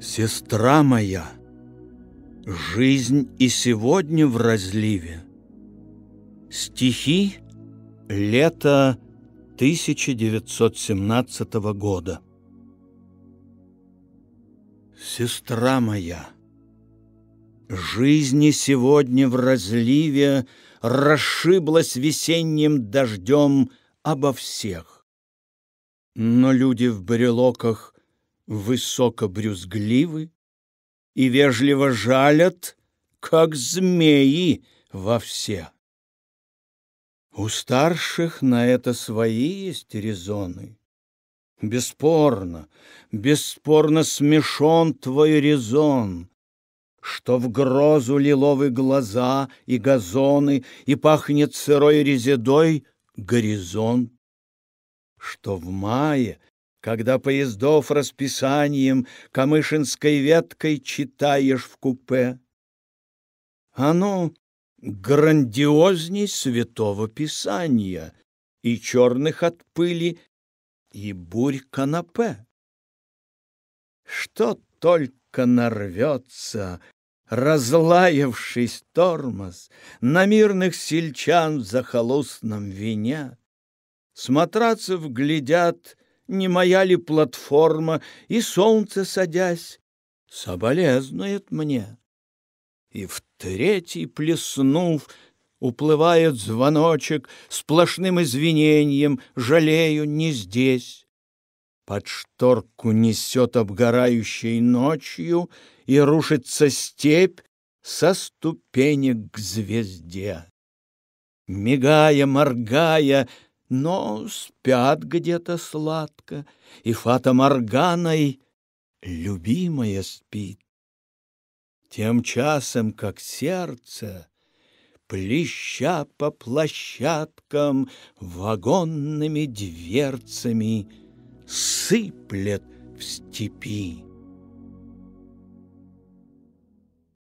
Сестра моя, жизнь и сегодня в разливе. Стихи лета 1917 года. Сестра моя, жизни сегодня в разливе Расшиблась весенним дождем обо всех. Но люди в брелоках высоко брюзгливы И вежливо жалят, как змеи во все. У старших на это свои есть резоны. Бесспорно, бесспорно смешон твой резон, Что в грозу лиловы глаза и газоны, И пахнет сырой резедой горизонт, Что в мае когда поездов расписанием Камышинской веткой читаешь в купе. Оно грандиозней святого писания И черных от пыли, и бурь канапе. Что только нарвется, разлаявшись тормоз, На мирных сельчан в захолустном вине. Смотрацев глядят не моя ли платформа, и солнце, садясь, соболезнует мне. И в третий, плеснув, уплывает звоночек сплошным извинением, жалею не здесь. Под шторку несет обгорающей ночью, и рушится степь со ступенек к звезде. Мигая, моргая, но спят где-то сладко, и фата Морганой любимая спит. Тем часом, как сердце, плеща по площадкам вагонными дверцами, сыплет в степи.